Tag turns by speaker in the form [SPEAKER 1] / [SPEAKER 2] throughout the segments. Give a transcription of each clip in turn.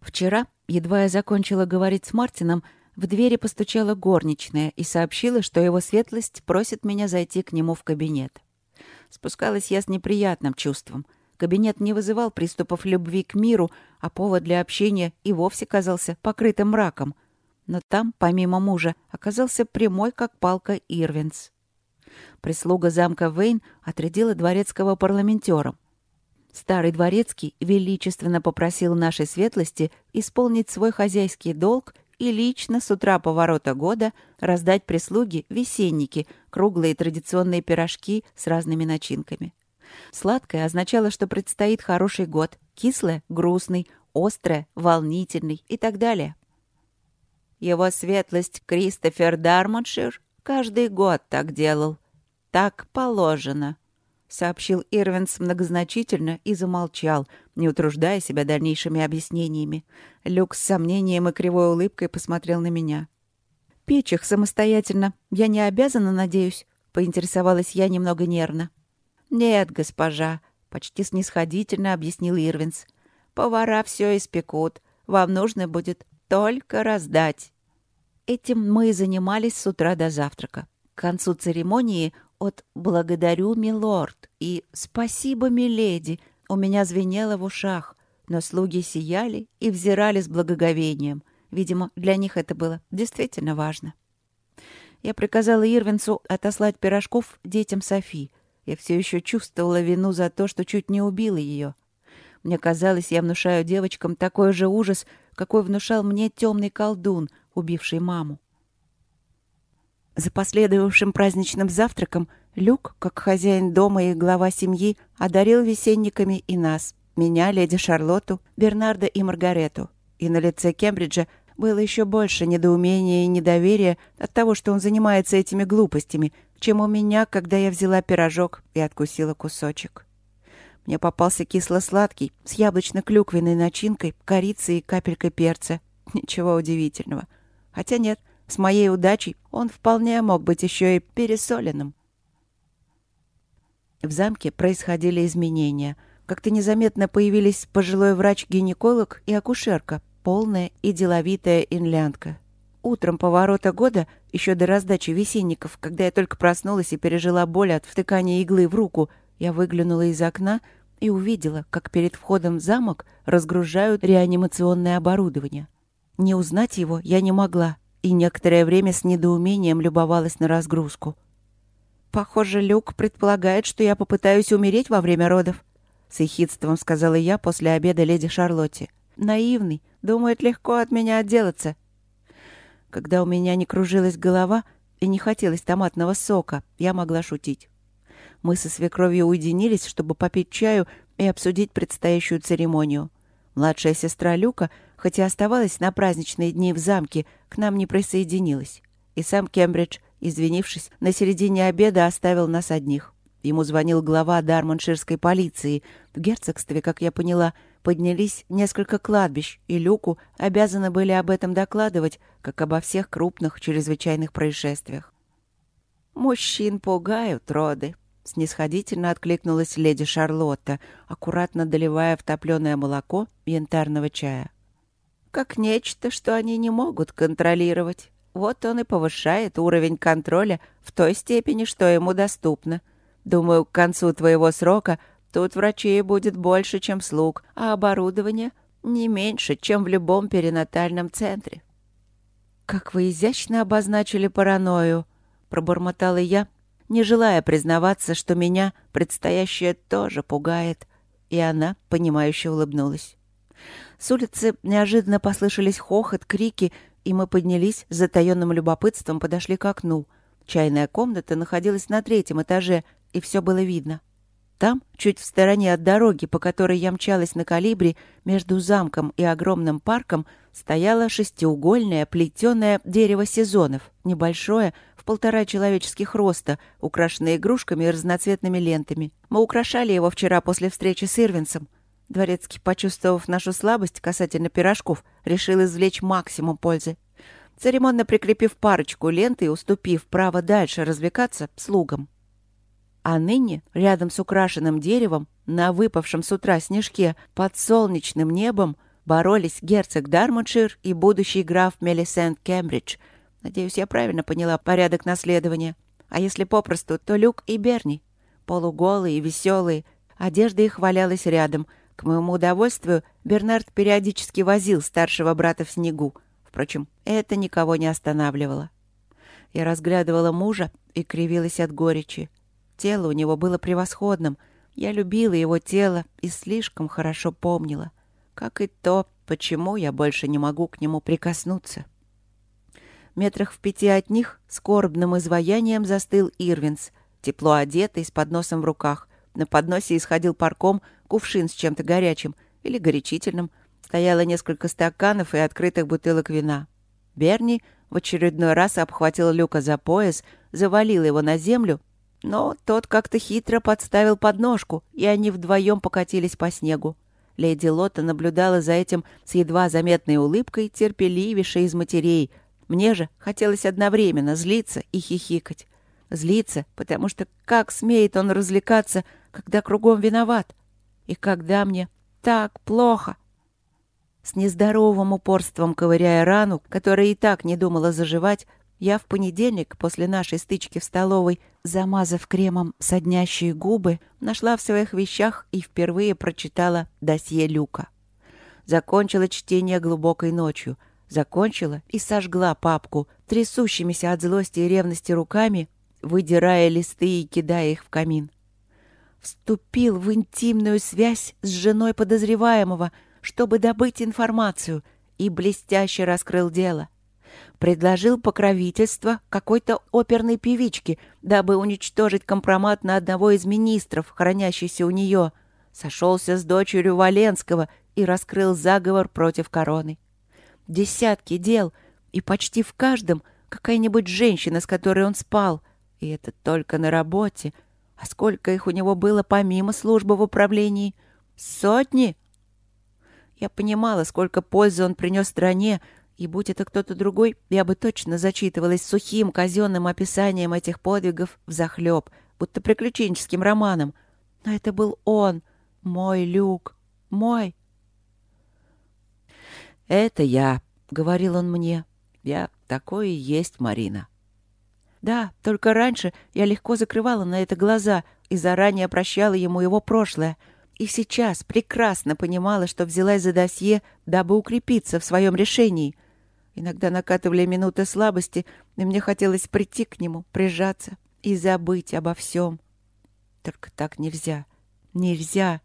[SPEAKER 1] Вчера, едва я закончила говорить с Мартином, в двери постучала горничная и сообщила, что его светлость просит меня зайти к нему в кабинет. Спускалась я с неприятным чувством. Кабинет не вызывал приступов любви к миру, а повод для общения и вовсе казался покрытым мраком. Но там, помимо мужа, оказался прямой, как палка, Ирвинс. Прислуга замка Вейн отрядила дворецкого парламентером. Старый дворецкий величественно попросил нашей светлости исполнить свой хозяйский долг и лично с утра поворота года раздать прислуге весенники, круглые традиционные пирожки с разными начинками. Сладкое означало, что предстоит хороший год, кислое — грустный, острое — волнительный и так далее. Его светлость Кристофер Дармоншир каждый год так делал. Так положено сообщил Ирвинс многозначительно и замолчал, не утруждая себя дальнейшими объяснениями. Люк с сомнением и кривой улыбкой посмотрел на меня. «Печь их самостоятельно. Я не обязана, надеюсь?» — поинтересовалась я немного нервно. «Нет, госпожа», — почти снисходительно объяснил Ирвинс. «Повара все испекут. Вам нужно будет только раздать». Этим мы и занимались с утра до завтрака. К концу церемонии от «благодарю, милорд» и «спасибо, миледи» у меня звенело в ушах, но слуги сияли и взирали с благоговением. Видимо, для них это было действительно важно. Я приказала Ирвинсу отослать пирожков детям Софи. Я все еще чувствовала вину за то, что чуть не убила ее. Мне казалось, я внушаю девочкам такой же ужас, какой внушал мне темный колдун, убивший маму. За последовавшим праздничным завтраком Люк, как хозяин дома и глава семьи, одарил весенниками и нас, меня, леди Шарлотту, Бернарда и Маргарету. И на лице Кембриджа было еще больше недоумения и недоверия от того, что он занимается этими глупостями, чем у меня, когда я взяла пирожок и откусила кусочек. Мне попался кисло-сладкий, с яблочно-клюквенной начинкой, корицей и капелькой перца. Ничего удивительного. Хотя нет, с моей удачей он вполне мог быть еще и пересоленным. В замке происходили изменения. Как-то незаметно появились пожилой врач-гинеколог и акушерка, полная и деловитая инлянка. Утром поворота года, еще до раздачи весенников, когда я только проснулась и пережила боль от втыкания иглы в руку, я выглянула из окна и увидела, как перед входом в замок разгружают реанимационное оборудование. Не узнать его я не могла, и некоторое время с недоумением любовалась на разгрузку. «Похоже, Люк предполагает, что я попытаюсь умереть во время родов», — с ехидством сказала я после обеда леди Шарлотте. «Наивный, думает легко от меня отделаться». Когда у меня не кружилась голова и не хотелось томатного сока, я могла шутить. Мы со свекровью уединились, чтобы попить чаю и обсудить предстоящую церемонию. Младшая сестра Люка — хотя оставалась на праздничные дни в замке, к нам не присоединилась. И сам Кембридж, извинившись, на середине обеда оставил нас одних. Ему звонил глава Дармонширской полиции. В герцогстве, как я поняла, поднялись несколько кладбищ, и Люку обязаны были об этом докладывать, как обо всех крупных чрезвычайных происшествиях. «Мужчин пугают роды», — снисходительно откликнулась леди Шарлотта, аккуратно доливая в топленое молоко янтарного чая как нечто, что они не могут контролировать. Вот он и повышает уровень контроля в той степени, что ему доступно. Думаю, к концу твоего срока тут врачей будет больше, чем слуг, а оборудование не меньше, чем в любом перинатальном центре. «Как вы изящно обозначили паранойю!» — пробормотала я, не желая признаваться, что меня предстоящее тоже пугает. И она, понимающе улыбнулась. С улицы неожиданно послышались хохот, крики, и мы поднялись, с затаённым любопытством подошли к окну. Чайная комната находилась на третьем этаже, и все было видно. Там, чуть в стороне от дороги, по которой я мчалась на калибре, между замком и огромным парком, стояло шестиугольное плетеное дерево сезонов, небольшое, в полтора человеческих роста, украшенное игрушками и разноцветными лентами. Мы украшали его вчера после встречи с Ирвинсом. Дворецкий, почувствовав нашу слабость касательно пирожков, решил извлечь максимум пользы. Церемонно прикрепив парочку лент и уступив право дальше развлекаться слугам. А ныне, рядом с украшенным деревом, на выпавшем с утра снежке, под солнечным небом, боролись герцог Дармоншир и будущий граф Мелисент Кембридж. Надеюсь, я правильно поняла порядок наследования. А если попросту, то Люк и Берни. Полуголые и веселые. Одежда их валялась рядом. К моему удовольствию Бернард периодически возил старшего брата в снегу. Впрочем, это никого не останавливало. Я разглядывала мужа и кривилась от горечи. Тело у него было превосходным. Я любила его тело и слишком хорошо помнила. Как и то, почему я больше не могу к нему прикоснуться. Метрах в пяти от них скорбным изваянием застыл Ирвинс, тепло одетый, с подносом в руках. На подносе исходил парком кувшин с чем-то горячим или горячительным. Стояло несколько стаканов и открытых бутылок вина. Берни в очередной раз обхватил Люка за пояс, завалил его на землю, но тот как-то хитро подставил подножку, и они вдвоем покатились по снегу. Леди Лота наблюдала за этим с едва заметной улыбкой, терпеливейшей из матерей. Мне же хотелось одновременно злиться и хихикать. Злиться, потому что как смеет он развлекаться, когда кругом виноват? И когда мне так плохо? С нездоровым упорством ковыряя рану, которая и так не думала заживать, я в понедельник, после нашей стычки в столовой, замазав кремом соднящие губы, нашла в своих вещах и впервые прочитала досье Люка. Закончила чтение глубокой ночью. Закончила и сожгла папку, трясущимися от злости и ревности руками, выдирая листы и кидая их в камин. Вступил в интимную связь с женой подозреваемого — чтобы добыть информацию, и блестяще раскрыл дело. Предложил покровительство какой-то оперной певичке, дабы уничтожить компромат на одного из министров, хранящийся у нее. Сошелся с дочерью Валенского и раскрыл заговор против короны. Десятки дел, и почти в каждом какая-нибудь женщина, с которой он спал. И это только на работе. А сколько их у него было помимо службы в управлении? Сотни? Я понимала, сколько пользы он принес стране, и будь это кто-то другой, я бы точно зачитывалась сухим казенным описанием этих подвигов в захлеб, будто приключенческим романом. Но это был он, мой Люк, мой. «Это я», — говорил он мне. «Я такой и есть, Марина». Да, только раньше я легко закрывала на это глаза и заранее прощала ему его прошлое — и сейчас прекрасно понимала, что взялась за досье, дабы укрепиться в своем решении. Иногда накатывали минуты слабости, и мне хотелось прийти к нему, прижаться и забыть обо всем. Только так нельзя. Нельзя.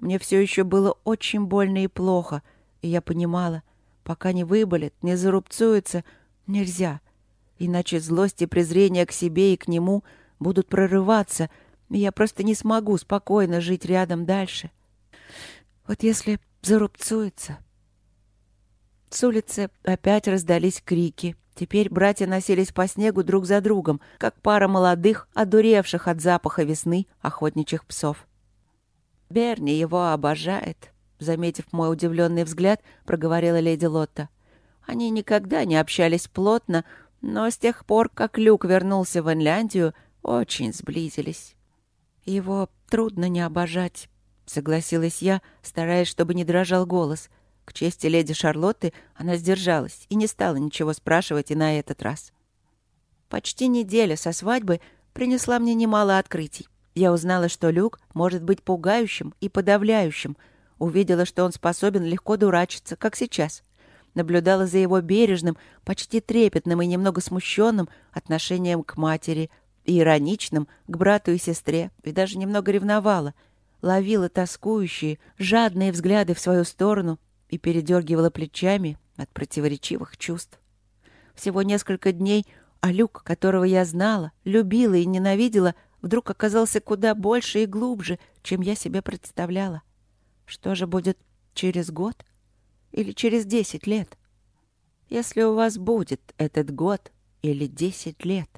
[SPEAKER 1] Мне все еще было очень больно и плохо, и я понимала, пока не выболит, не зарубцуется, нельзя. Иначе злость и презрение к себе и к нему будут прорываться — я просто не смогу спокойно жить рядом дальше. Вот если зарубцуется... С улицы опять раздались крики. Теперь братья носились по снегу друг за другом, как пара молодых, одуревших от запаха весны охотничьих псов. «Берни его обожает», — заметив мой удивленный взгляд, проговорила леди Лотта. Они никогда не общались плотно, но с тех пор, как Люк вернулся в Инляндию, очень сблизились. «Его трудно не обожать», — согласилась я, стараясь, чтобы не дрожал голос. К чести леди Шарлотты она сдержалась и не стала ничего спрашивать и на этот раз. Почти неделя со свадьбы принесла мне немало открытий. Я узнала, что Люк может быть пугающим и подавляющим. Увидела, что он способен легко дурачиться, как сейчас. Наблюдала за его бережным, почти трепетным и немного смущенным отношением к матери — ироничным к брату и сестре, и даже немного ревновала, ловила тоскующие, жадные взгляды в свою сторону и передергивала плечами от противоречивых чувств. Всего несколько дней, а Люк, которого я знала, любила и ненавидела, вдруг оказался куда больше и глубже, чем я себе представляла. Что же будет через год или через десять лет? Если у вас будет этот год или десять лет.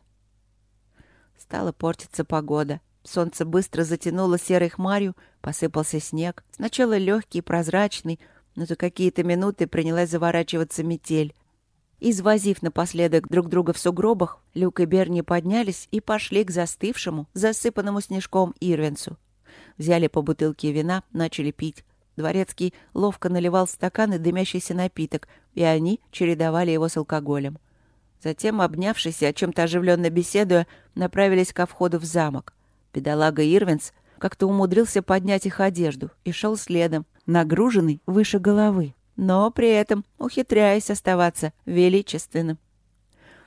[SPEAKER 1] Стала портиться погода. Солнце быстро затянуло серой хмарью, посыпался снег. Сначала легкий, прозрачный, но за какие-то минуты принялась заворачиваться метель. Извозив напоследок друг друга в сугробах, Люк и Берни поднялись и пошли к застывшему, засыпанному снежком Ирвинсу. Взяли по бутылке вина, начали пить. Дворецкий ловко наливал в стаканы дымящийся напиток, и они чередовали его с алкоголем. Затем, обнявшись и о чем-то оживленно беседуя, направились ко входу в замок. Педалага Ирвинс как-то умудрился поднять их одежду и шел следом, нагруженный выше головы, но при этом ухитряясь оставаться величественным.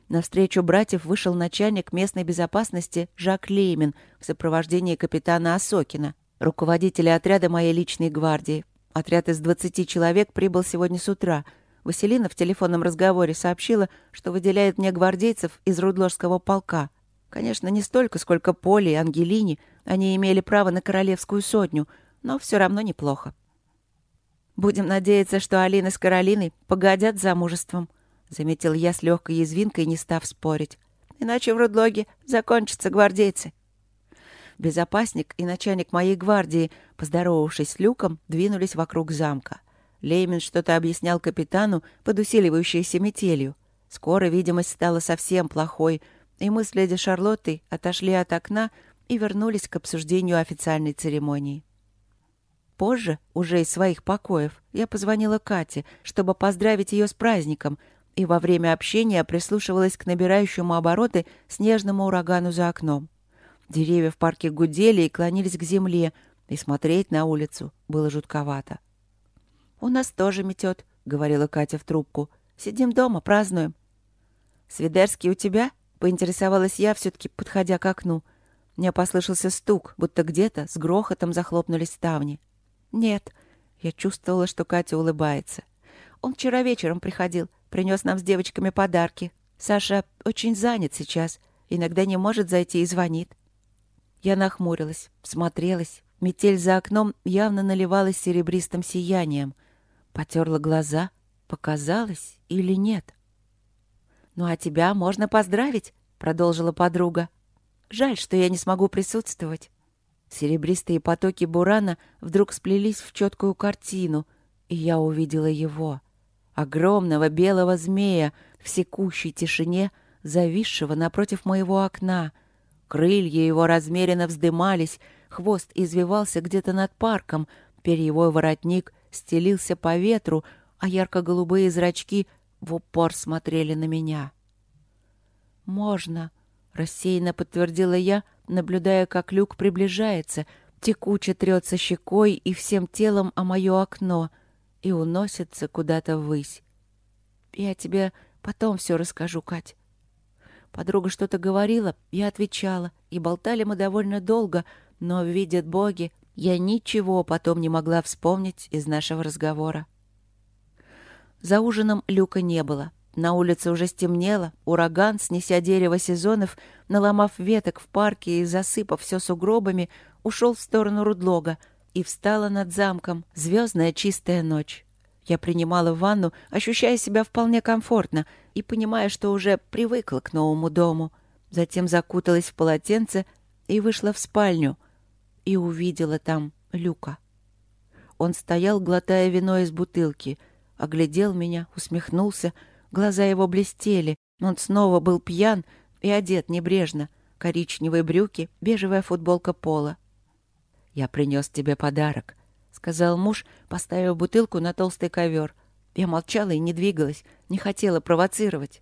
[SPEAKER 1] Навстречу братьев вышел начальник местной безопасности Жак Леймин в сопровождении капитана Осокина, руководителя отряда моей личной гвардии. Отряд из 20 человек прибыл сегодня с утра. Василина в телефонном разговоре сообщила, что выделяет мне гвардейцев из Рудложского полка — Конечно, не столько, сколько Поле и Ангелини. Они имели право на королевскую сотню, но все равно неплохо. «Будем надеяться, что Алина с Каролиной погодят замужеством», — заметил я с легкой язвинкой, не став спорить. «Иначе в Рудлоге закончатся гвардейцы». Безопасник и начальник моей гвардии, поздоровавшись с Люком, двинулись вокруг замка. Леймин что-то объяснял капитану под усиливающейся метелью. Скоро видимость стала совсем плохой — и мы с леди Шарлоттой отошли от окна и вернулись к обсуждению официальной церемонии. Позже, уже из своих покоев, я позвонила Кате, чтобы поздравить ее с праздником, и во время общения прислушивалась к набирающему обороты снежному урагану за окном. Деревья в парке гудели и клонились к земле, и смотреть на улицу было жутковато. «У нас тоже метет», — говорила Катя в трубку. «Сидим дома, празднуем». «Свидерский у тебя?» Поинтересовалась я, все-таки подходя к окну. Мне послышался стук, будто где-то с грохотом захлопнулись ставни. «Нет». Я чувствовала, что Катя улыбается. «Он вчера вечером приходил, принес нам с девочками подарки. Саша очень занят сейчас, иногда не может зайти и звонит». Я нахмурилась, смотрелась. Метель за окном явно наливалась серебристым сиянием. Потерла глаза. Показалось или нет? «Ну а тебя можно поздравить», — продолжила подруга. «Жаль, что я не смогу присутствовать». Серебристые потоки бурана вдруг сплелись в четкую картину, и я увидела его. Огромного белого змея в секущей тишине, зависшего напротив моего окна. Крылья его размеренно вздымались, хвост извивался где-то над парком, перьевой воротник стелился по ветру, а ярко-голубые зрачки в упор смотрели на меня. «Можно», — рассеянно подтвердила я, наблюдая, как люк приближается, текуче трется щекой и всем телом о мое окно и уносится куда-то ввысь. «Я тебе потом все расскажу, Кать». Подруга что-то говорила, я отвечала, и болтали мы довольно долго, но, видят боги, я ничего потом не могла вспомнить из нашего разговора. За ужином Люка не было. На улице уже стемнело, ураган, снеся дерево сезонов, наломав веток в парке и засыпав все сугробами, ушел в сторону Рудлога, и встала над замком звездная чистая ночь. Я принимала ванну, ощущая себя вполне комфортно и понимая, что уже привыкла к новому дому. Затем закуталась в полотенце и вышла в спальню и увидела там Люка. Он стоял, глотая вино из бутылки — оглядел меня, усмехнулся. Глаза его блестели. Он снова был пьян и одет небрежно. Коричневые брюки, бежевая футболка пола. «Я принес тебе подарок», — сказал муж, поставив бутылку на толстый ковер. Я молчала и не двигалась, не хотела провоцировать.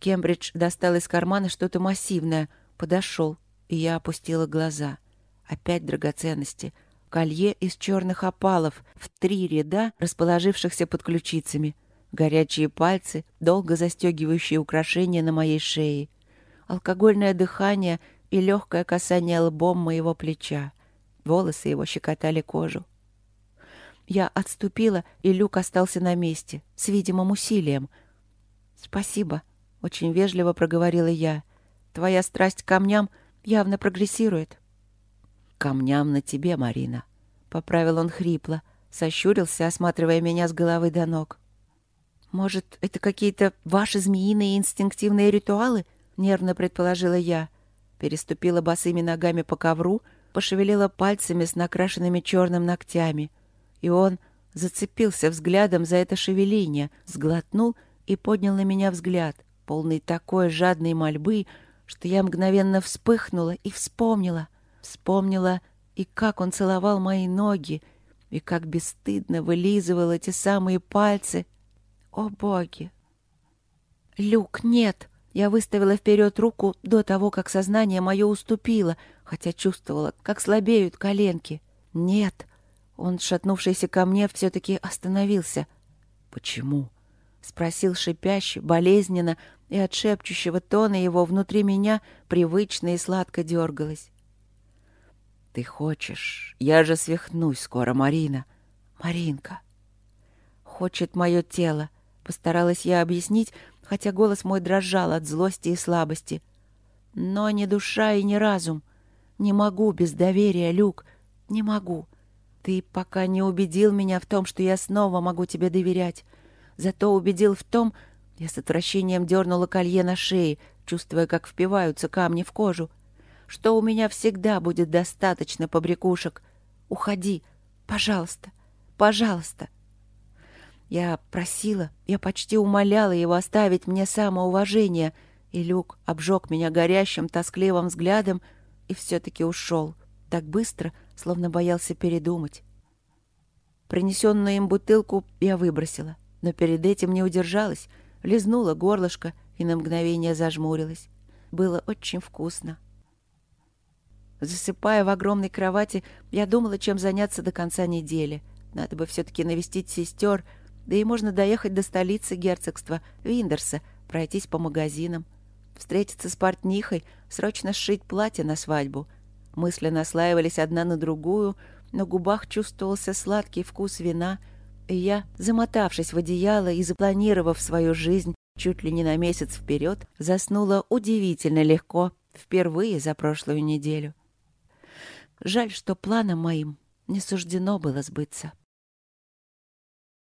[SPEAKER 1] Кембридж достал из кармана что-то массивное, подошел, и я опустила глаза. Опять драгоценности — колье из черных опалов в три ряда, расположившихся под ключицами, горячие пальцы, долго застегивающие украшения на моей шее, алкогольное дыхание и легкое касание лбом моего плеча. Волосы его щекотали кожу. Я отступила, и люк остался на месте, с видимым усилием. «Спасибо», — очень вежливо проговорила я. «Твоя страсть к камням явно прогрессирует» камням на тебе, Марина», — поправил он хрипло, сощурился, осматривая меня с головы до ног. «Может, это какие-то ваши змеиные инстинктивные ритуалы?» — нервно предположила я. Переступила босыми ногами по ковру, пошевелила пальцами с накрашенными черным ногтями. И он зацепился взглядом за это шевеление, сглотнул и поднял на меня взгляд, полный такой жадной мольбы, что я мгновенно вспыхнула и вспомнила. Вспомнила и как он целовал мои ноги, И как бесстыдно вылизывал эти самые пальцы. О, боги! «Люк, нет!» Я выставила вперед руку до того, как сознание мое уступило, хотя чувствовала, как слабеют коленки. «Нет!» Он, шатнувшийся ко мне, все-таки остановился. «Почему?» — спросил шипяще, болезненно, и от шепчущего тона его внутри меня привычно и сладко дергалось. «Ты хочешь? Я же свихнусь скоро, Марина. Маринка!» «Хочет мое тело», — постаралась я объяснить, хотя голос мой дрожал от злости и слабости. «Но не душа и не разум. Не могу без доверия, Люк, не могу. Ты пока не убедил меня в том, что я снова могу тебе доверять. Зато убедил в том, я с отвращением дернула колье на шее, чувствуя, как впиваются камни в кожу, что у меня всегда будет достаточно побрякушек. Уходи, пожалуйста, пожалуйста. Я просила, я почти умоляла его оставить мне самоуважение, и Люк обжег меня горящим, тоскливым взглядом и все-таки ушел, так быстро, словно боялся передумать. Принесенную им бутылку я выбросила, но перед этим не удержалась, лизнула горлышко и на мгновение зажмурилась. Было очень вкусно. Засыпая в огромной кровати, я думала, чем заняться до конца недели. Надо бы все-таки навестить сестер — да и можно доехать до столицы герцогства, Виндерса, пройтись по магазинам, встретиться с портнихой, срочно сшить платье на свадьбу. Мысли наслаивались одна на другую, на губах чувствовался сладкий вкус вина, и я, замотавшись в одеяло и запланировав свою жизнь чуть ли не на месяц вперед, заснула удивительно легко, впервые за прошлую неделю. Жаль, что планам моим не суждено было сбыться.